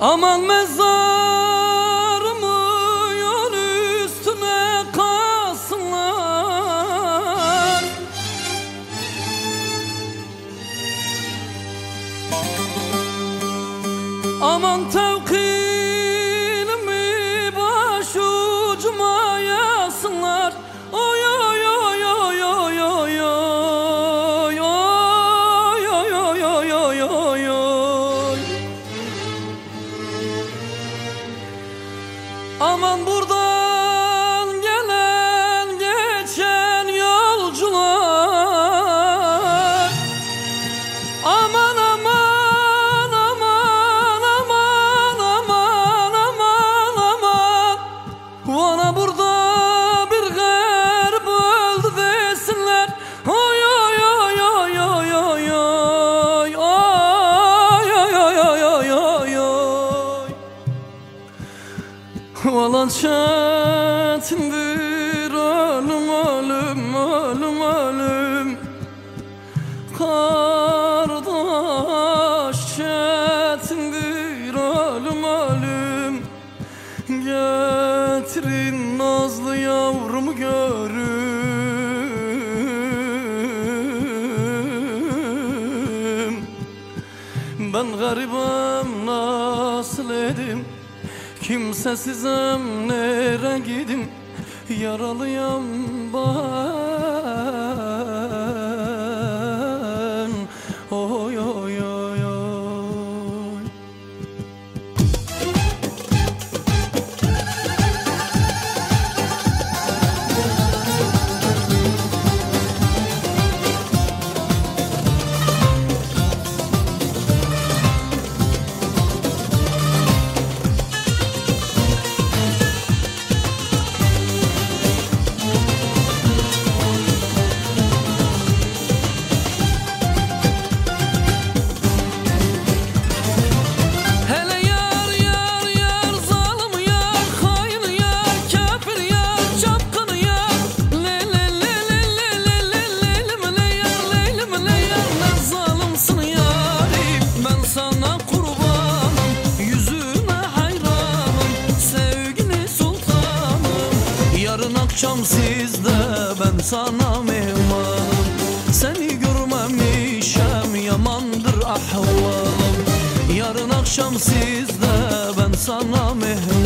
Aman mezar. Aman tevkilimi başucuma yazsınlar Oy oy oy oy oy oy oy oy oy oy oy oy oy oy Aman buradan Valla çetindir ölüm ölüm ölüm ölüm Kardeş çetindir ölüm ölüm Getirin nazlı yavrumu görüm. Ben garibim nasıl edim Kimsesizim nere gidim Yaralıyam ben yarın akşam sizde ben sana mehmanım seni görmemişem yamandır ahvalım. Yarın akşam sizde ben sana mehmanım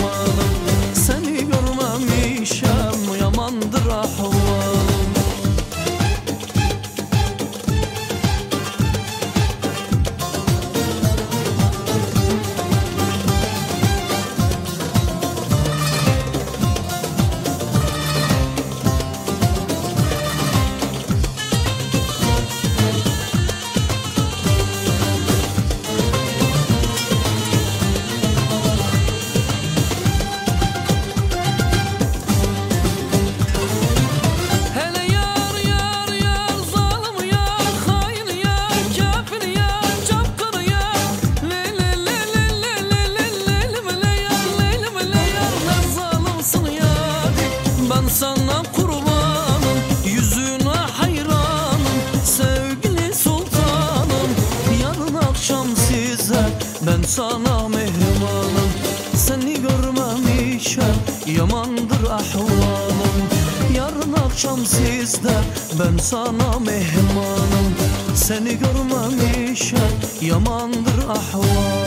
yamandır ahvalım Yarın akşam sizde ben sana mehmanım. Seni görmemişem yamandır ahvalım